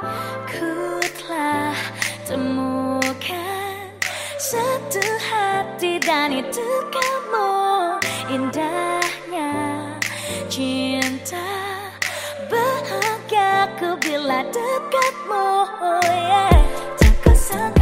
Ku telah temukan satu hati dan itu kamu Indahnya cinta Bahagiaku bila dekatmu oh, yeah. Tak kusangka